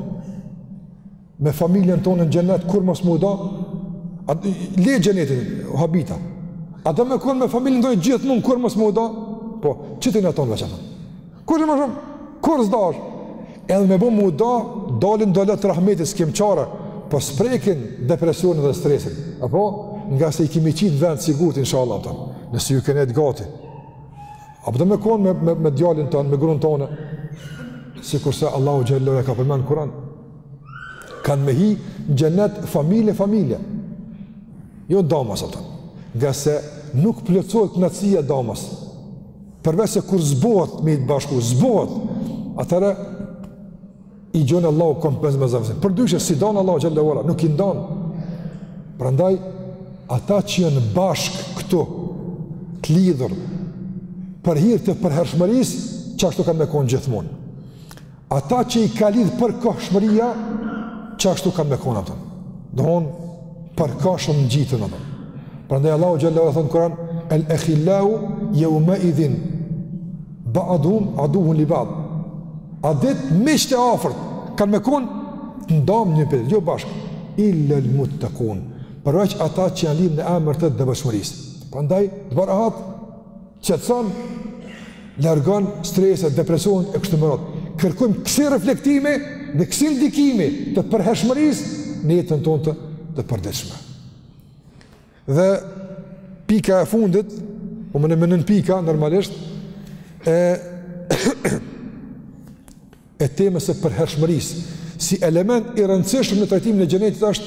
me familjen tonë në xhenet kurrë mos m'u da atë le xhenetin habita a do me kon me familjen tonë gjithmonë kurrë mos m'u da po çitin ato veç ato kur më shumë kur s'dash edhe me bë m'u da dalin do lot rahmetit s'kem çare po s'prekin depresionin dhe stresin apo ngase i kimi qit vend sigurt inshallah ato nëse ju keni të gati apo do me kon me me, me djalin tonë me gruan tonë sikurse Allahu xhallahu ka përmend Kur'an Kanë me hi n'xhenet familje, familje. Jo damas, a kupton. Ngase nuk plotësohet kënaqësia damas. Përveç se kur s'bohet me hi të bashku, s'bohet. Atëherë, i gjon Allahu kompensim e zëvendësim. Përndryshe, s'i dan Allahu xhele ve ala nuk i ndan. Prandaj, ata që janë bashkë këtu, të lidhur, për hir të përhershmërisë, qashtu kanë me konë gjithmonë. Ata që i ka lidhë përkohshmëria, qashtu kanë me kon a kupton. Ndahen, përkohshëm ngjiten ato. Prandaj Allahu xhele ve ala thotë n'Kuran, El ehil-lau jeume idhin, ba'duhum, aduvun li ba'd. At ditë miqtë e afërt, kanë me konë, ndamë një për, jo bashkë, il-lel muttekun, përveç ata që janë lidhë në emër të devotshmërisë. Prandaj, të bon rahat, qetëson, largon streset, depresionin e kështu me radhë. Kërkojmë kësi reflektimi dhe kësi ndikimi të përhershmërisë në jetën tonë të, të përditshme. Dhe pika e fundit, apo me, me nënpika normalisht e e temës së përhershmërisë si element i rëndësishëm në trajtimin e xhenetit është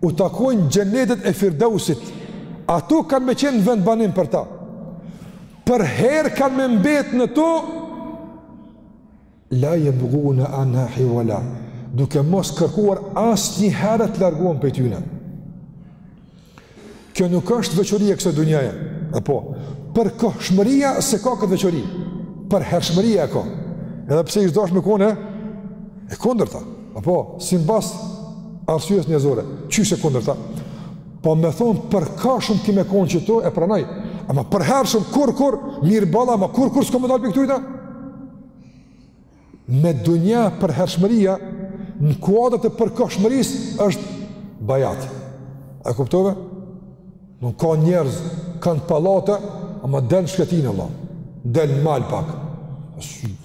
u takojnë xhenetet e Firdausit. Ato kanë me qenë vendbanim për ta. Përherë kanë me mbet në to, la jebgune anha hivela, duke mos kërkuar asnjëherë të largohen prej tyne. Kjo nuk është veçori e kësaj dunjaje. Apo, përkohshmëria s'e ka këtë veçori, përhershmëria e ka. Edhe pse ish dashtë me kon e kundërta. Apo, simbas arsyes njerëzore, qysh e kundërta. Po me thonë, përkohshëm ki me konë qitu, e pranoj. Ama përhershëm, kurrë, kurrë, mirë bala, ama kurrë, kurrë s'kom me dalë prej këtujt a? me dunja përhershmëria në kuadër të përkohshmërisë është bajat a kuptove? nuk ka njerëz kanë pallate ama del në shkretinë Allah del në mal pak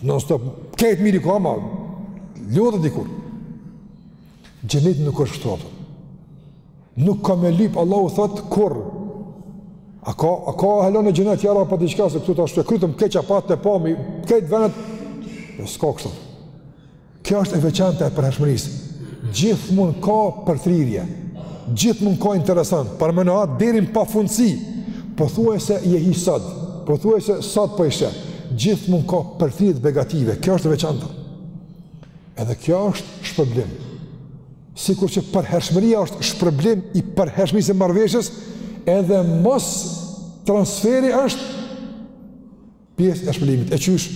në shtëpi krejt mirë i ka ama lodhet dikur xheneti nuk është ashtu Nuk ka me lip, Allahu thot kurr. A ka a ka hala në xhenet jara pa diçka se këtu tash e krytëm keq apo të pami, këtë vend. Jo s'ka kështu. Kjo është e veçanta e përhershmërisë. Gjithmonë ka përtrirje. Gjithmonë ka interesant, parameno atë deri në pafundësi. Pothuajse je hi sot, pothuajse sot po i sheh. Gjithmonë ka përtrirje begative. Kjo është e veçanta. Edhe kjo është shpërblim. Sikur që përhershmëria është shpërblim i përhershmërisë së marrëveshjes, edhe mos transferi është pjesë e shpërblimit. E qysh?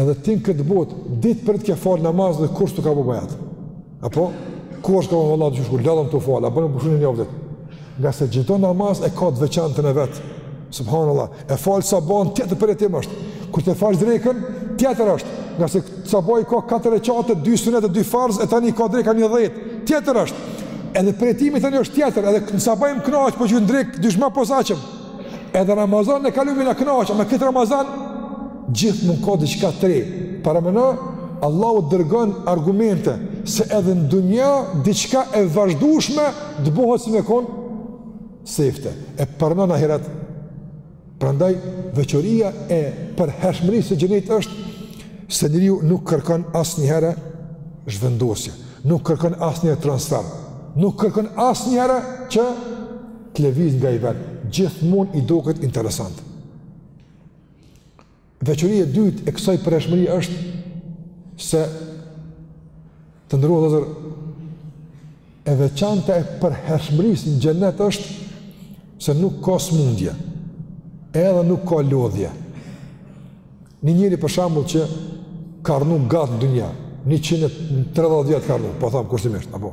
Edhe ti në këtë botë ditë për ditë ke fal namaz dhe kurr s'të ka bo bajat. Apo kurr s'të ka bo valla qysh u lodhëm tu fal, apo me pushu një javë ditë. Ngase çdo namaz e ka të veçantën e vet. Subhanallahu. E fal sabahun tjetër përjetim është. Kur ta fal drekën tjetër është. Ngase sabahi ka katër rekate, dy sunet e dy farz e tani ka dreka një dhjet. Tjetër është. Edhe përjetimi tani është tjetër, edhe në sabah jem kënaq po ju n'drekë diç ma posaçëm. Edhe Ramazan e kalum jena kënaq, me këtë Ramazan Gjithmonë ka diçka të re, parameno, Allahu dërgon argumente, se edhe në dunja, diçka e vazhdushme, të bohet si me konë, sefte, e parameno n'ahiret. Prandaj, veçoria e përhershmërisë së xhenetit është, se njeriu nuk kërkon asnjëherë zhvendosje, nuk kërkon asnjëherë transfer, nuk kërkon asnjëherë që të lëviz nga ai vend, gjithmonë i doket interesant. Veçori e dytë e kësaj përhershmërie është se të nderuar vëllezër e veçanta e përhershmërisë në xhenet është se nuk ka smundje edhe nuk ka lodhje një njeri për shembull që ka rnu gatë në dunja 130 vjet ka rnu po thamë kushtimisht apo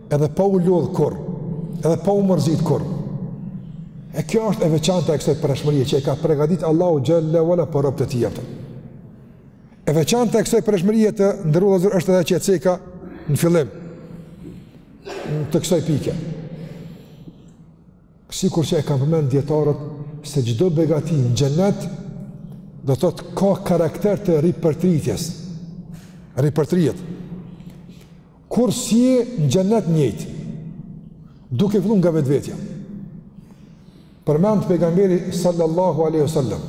Edhe pa u lodhë kurrë, edhe pa u mërzitë kurrë. E kjo është e veçanta e kësaj përhershmërie që e ka pregatit Allahu xhelle ve ala për robët e tij jepëtën. E veçanta e kësaj përhershmërie të nderuar vëllezër është edhe që e ceka në fillim të kësaj pike. Sikur që e kanë përmend dijetarët se çdo begati në xhenet do të thotë ka karakter të ripërtritjes. Ripërtrihet. Kurrë s'je në xhenet njëjtë, duke fillu nga vetvetja. Përmend pejgamberi sallallahu alaihi wasallam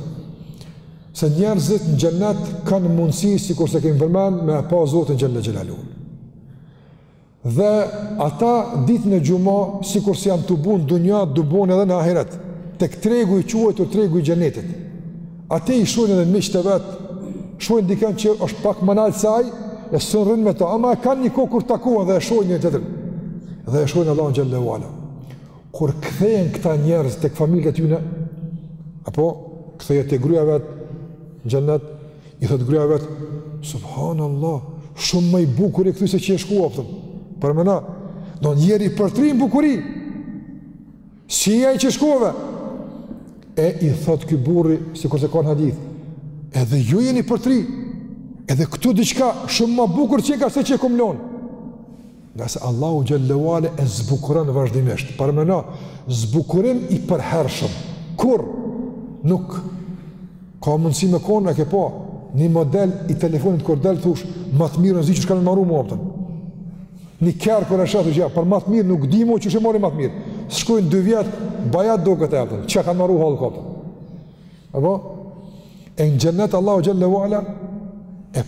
se njerëzit në xhenet kanë mundësi sikurse kemi përmend me pa Zotin xhelle xhelaluhu. Dhe ata ditën e xhuma sikurse janë tubu n'dunja, tubohen edhe në ahiret. Tek tregu i quajtur tregu i xhenetit. Atje i shohin edhe miqtë e vet, shohin dikën që është pak ma nalt se ai, e s'un rrin me to, ama e kanë një kohë kur takohen dhe e shohin njëri-tjetrin. Dhe e shohin Allahun xhel-le ve ala. Kur kthehen këta njerëz tek familjet e tyre, apo kthehet te gruaja vet në xhennet, i thot gruaja vet, subhanallahu, shumë më i bukur je kthy se që ke shku, hapten. Për mëna, na je ripërtri në bukuri. S'je ai që shkove. E i thot ky burri, sikurse ka në hadith. Edhe ju jeni përtri. Edhe këtu diçka shumë më bukur qenka se që e kam lon. Ngase Allahu xhel-le ve ala e zbukuron vazhdimisht. Për më na zbukurim i përhershëm. Kurrë nuk ka mundësi me konë, a ke pa një model i telefonit kur del thush ma të mirën zi që shkanë marru më optën. Një herë kur e shet që ja, për ma t'mirë nuk di mu që që mori ma t'mirë. S'shkojnë dy vjetë, bajat do këtë e atëm, që kanë maru halë këtë. Apo? E në xhennet Allahu xhel-le ve ala e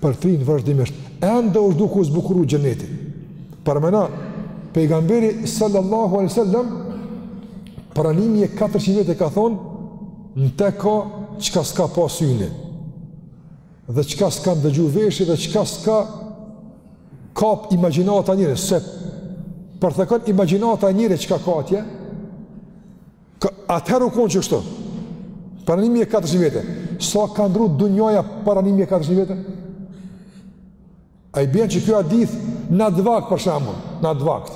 përtrinë vazhdimisht. Ende është duke u zbukuru xhenneti. Përmena, pejgamberi sallallahu alejhi ve selem, para 1400 vjetë e ka thonë, në te ka çka s'ka pa syni, dhe çka s'ka ndëgju veshi, dhe çka s'ka kap imagjinata e njerit, s'e përthekon imagjinata e njerit çka ka atje, atëherë u konë qështu, para 1400 vjete, sa ka ndrru dunjaja para 1400 vete? A i bjen që ky hadith në atë vakt për shembull, në atë vakt,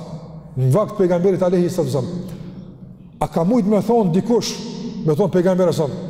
në vakt pejgamberit alejhi salatu ve selam, a ka mujt me thonë dikush, me thonë pejgamberit alejhi selam,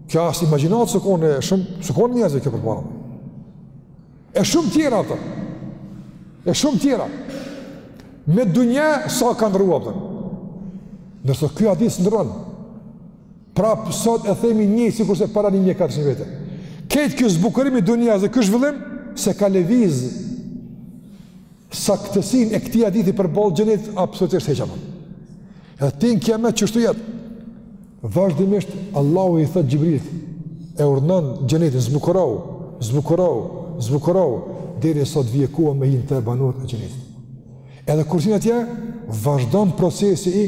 Kjo as n'imagjinatë s'u kon e shumë, s'u kon e njerëzve kjo përpara. E shumë tjera, për. E shumë tjera. Me dunje, sa ka ndërru, për. Ndërsa ky hadith s'ndërron. Prapë sot e themi njëjtë, sikurse para 1400 vjete. Krejt ky zbukurim i dunjes, dhe ky zhvillim, s'e ka lëviz. Saktësinë e këtij hadithi përballë xhenetit absolutisht hiç apo. Edhe deri në kiamet qështu jet. Vazhdimisht Allahu i thot Xhibrilit e urdhnon xhenetin zbukurou, zbukurou, zbukurou deri sa t'vije koha me hi në te banorët e xhenetit. Edhe kur t'hin atje vazhdon procesi i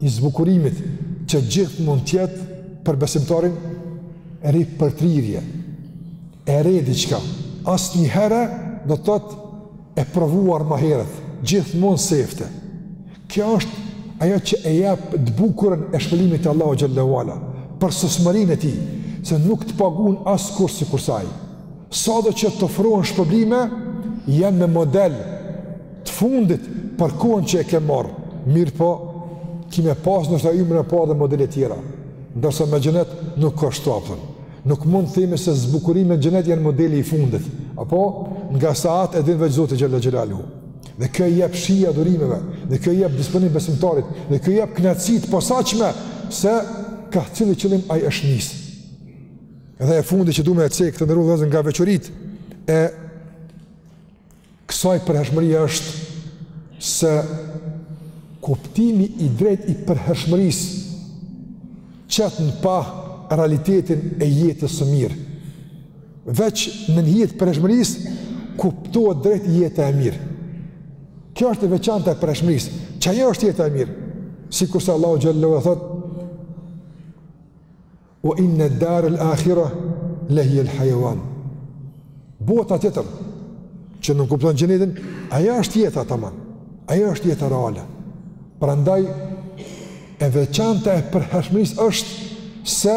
i zbukurimit që gjithmonë t'jetë për besimtarin ripërtrirje e re diçka asnjëherë do të thotë e provuar ma herët gjithmonë sefte kjo është ajo që e jep të bukurën e shpërblimit e Allahu xhel-le ve ala përsosmërinë e tij se nuk të pagun askush sikurse Ai Sado që të ofrohen shpërblime, janë me model të fundit për kohën që e ke marrë, mirëpo, ki me pasë ndoshta ymër me pa dhe modele tjera, ndërsa me xhenet nuk ka shtapëtën. Nuk mund të themi se zbukurimet në xhenet janë modeli i fundit, apo nga saat e din veç Zoti xhele xhelaluhu. Dhe kjo i jep shije adhurimeve, dhe kjo i jep disponim besimtarit, dhe kjo i jep kënaqësi të posaçme se ka cili qëllim ai është nisë. Dhe e fundit që du me e cekë të nderuar nga veçoritë e kësaj përhershmërie është se kuptimi i drejtë i përhershmërisë qet në pah realitetin e jetës së mirë. Veç nën hije të përhershmërisë kuptohet drejt jeta e mirë. Kjo është e veçanta e përhershmërisë, që ajo është jeta e mirë. Sikurse Allahu xhele ue ala thotë, Wa inna dar al akhira la hiya al hayawan. Bota tjetër që nënkupton xhenetin, ajo është jeta tamam. Ajo është jeta reale. Prandaj e veçanta e përhershmërisë është se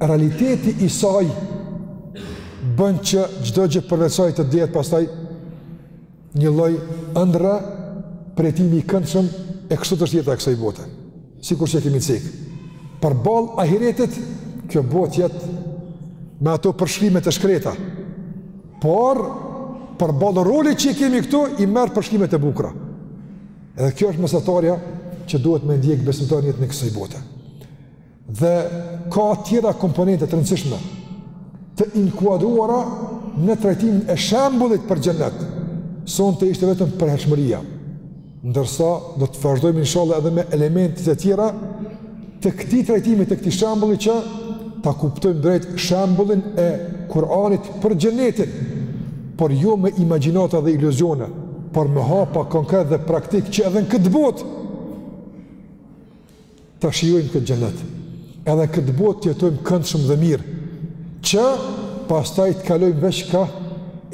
realiteti i saj bën që çdo gjë përveç saj të duket pastaj Një lloj ëndrre, përjetimi i këndshëm e kështu të është jeta e kësaj bote. Sikur që e kemi cek. Përballë ahiretit, kjo botë jet me ato përshkrime të shkreta. Por përballë rolit që kemi këtu i merr përshkrimet e bukura. Edhe kjo është mesatarja që duhet me ndjek besimtari në jetën e kësaj bote. Dhe ka tjera komponente të rëndësishme të inkuadruara në trajtimin e shembullit për xhenet. Sonte ishte vetëm përhershmëria. Ndërsa do të vazhdojmë inshallah edhe me elemente të tjera të këtij trajtimi të këtij shembulli që ta kuptojmë drejt shembullin e Kur'anit për xhenetin, por jo me imagjinata dhe iluzione, por me hapa konkretë dhe praktikë që edhe në këtë botë ta shijojmë këtë xhenet. Edhe këtë botë të jetojmë këndshëm dhe mirë, që pastaj të kalojmë veç ka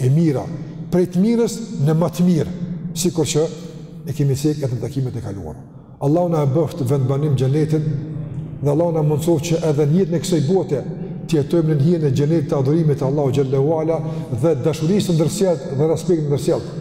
e mira, prej të mirës në më të mirë, sikur që e kemi cek edhe në takimet e kaluara. Allahu na e bëftë vendbanim xhenetin dhe Allahu na mundësoftë që edhe në jetën e kësaj bote të jetojmë nën hijen e xhenetit të adhurimit të Allahut xhele ue ala dhe dashurisë së ndërsjellë dhe respektit të ndërsjellë.